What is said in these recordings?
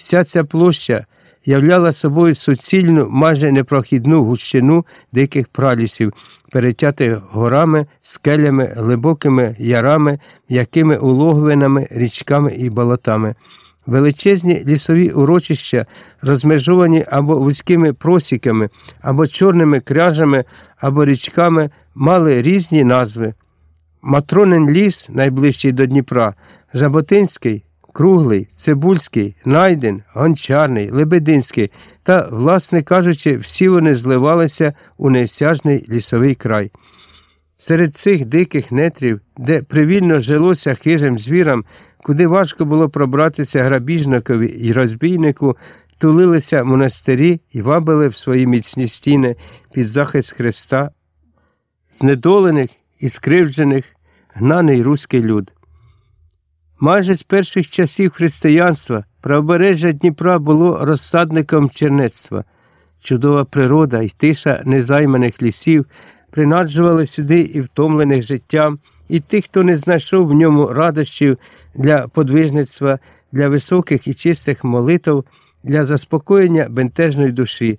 Вся ця площа являла собою суцільну, майже непрохідну гущину диких пралісів, перетятих горами, скелями, глибокими ярами, м'якими улоговинами, річками і болотами. Величезні лісові урочища, розмежовані або вузькими просіками, або чорними кряжами, або річками, мали різні назви. Матронин ліс, найближчий до Дніпра, Жаботинський, Круглий, Цибульський, Найден, Гончарний, Лебединський та, власне кажучи, всі вони зливалися у невсяжний лісовий край. Серед цих диких нетрів, де привільно жилося хижим звірам, куди важко було пробратися грабіжникові і розбійнику, тулилися монастирі і вабили в свої міцні стіни під захист Христа, знедолених і скривджених, гнаний руський люд. Майже з перших часів християнства правобережжя Дніпра було розсадником чернецтва. Чудова природа і тиша незайманих лісів принаджували сюди і втомлених життям, і тих, хто не знайшов в ньому радощів для подвижництва, для високих і чистих молитв, для заспокоєння бентежної душі.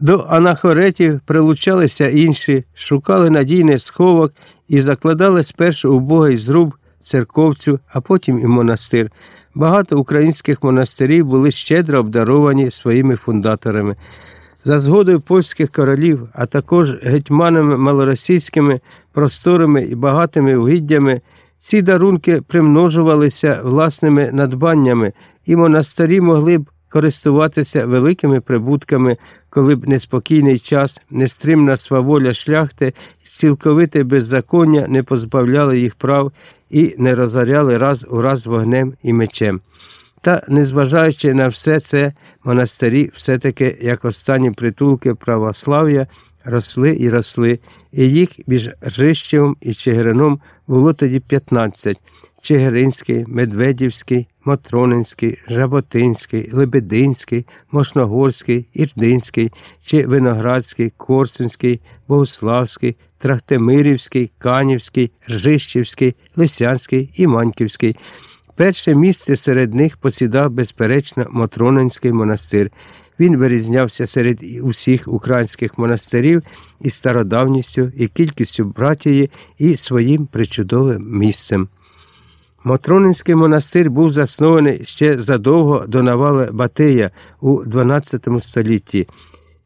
До анахоретів прилучалися інші, шукали надійний сховок і закладали спершу убогий зруб церковцю, а потім і монастир. Багато українських монастирів були щедро обдаровані своїми фундаторами. За згодою польських королів, а також гетьманами малоросійськими просторами і багатими угіддями, ці дарунки примножувалися власними надбаннями, і монастирі могли б користуватися великими прибутками, коли б неспокійний час, нестримна сваволя шляхти цілковите беззаконня не позбавляли їх прав і не розоряли раз у раз вогнем і мечем. Та, незважаючи на все це, монастирі все-таки, як останні притулки православ'я, росли і росли, і їх між Ржищевом і Чигирином було тоді 15 Чигиринський, Медведівський, Матронинський, Жаботинський, Лебединський, Мошногорський, Ірдинський, чи Виноградський, Корсунський, Богославський, Трахтемирівський, Канівський, Ржищівський, Лисянський і Маньківський. Перше місце серед них посідав, безперечно, Матронинський монастир. Він вирізнявся серед усіх українських монастирів і стародавністю, і кількістю братії, і своїм причудовим місцем. Матронинський монастир був заснований ще задовго до навали Батия у XII столітті,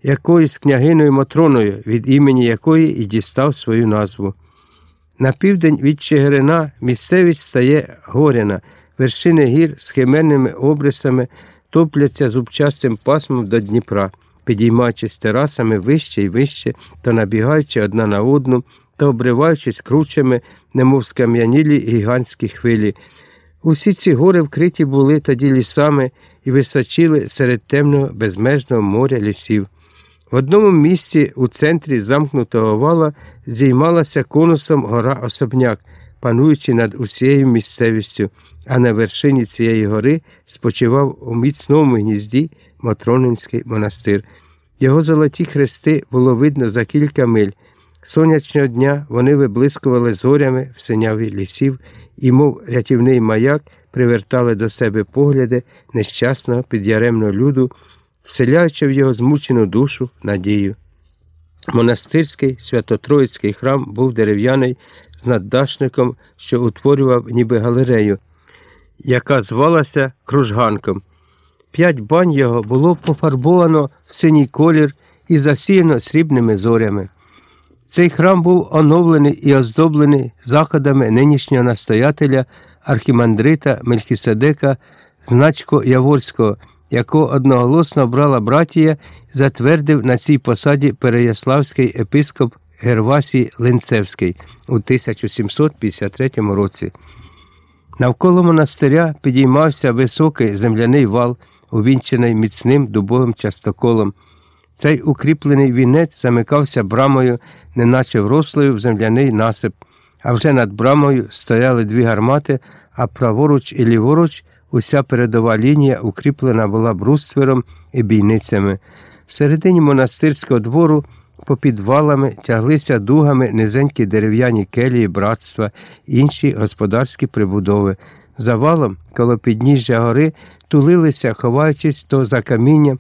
якоюсь княгиною Матроною, від імені якої і дістав свою назву. На південь від Чигирина місцевість стає горяна, вершини гір з химерними обрисами топляться зубчастим пасмом до Дніпра, підіймаючись терасами вище і вище та набігаючи одна на одну та обриваючись кручами, немов скам'янілі гігантські хвилі. Усі ці гори вкриті були тоді лісами і височили серед темного безмежного моря лісів. В одному місці у центрі замкнутого вала зіймалася конусом гора Особняк, пануючи над усією місцевістю, а на вершині цієї гори спочивав у міцному гнізді Матронинський монастир. Його золоті хрести було видно за кілька миль. Сонячного дня вони виблискували зорями в синяві лісів і, мов рятівний маяк, привертали до себе погляди нещасного підяремного люду, вселяючи в його змучену душу надію. Монастирський свято-троїцький храм був дерев'яний з наддашником, що утворював ніби галерею, яка звалася кружганком. П'ять бань його було пофарбовано в синій колір і засіяно срібними зорями. Цей храм був оновлений і оздоблений заходами нинішнього настоятеля архімандрита Мельхіседека Значко Яворського, якого одноголосно обрала братія, затвердив на цій посаді Переяславський епископ Гервасій Линцевський у 1753 році. Навколо монастиря підіймався високий земляний вал, увінчений міцним дубовим частоколом. Цей укріплений вінець замикався брамою, неначе врослою в земляний насип, а вже над брамою стояли дві гармати, а праворуч і ліворуч уся передова лінія укріплена була бруствером і бійницями. Всередині монастирського двору по підвалами тяглися дугами низенькі дерев'яні келії братства, інші господарські прибудови. За валом, коло підніжжя гори, тулилися, ховаючись то за камінням,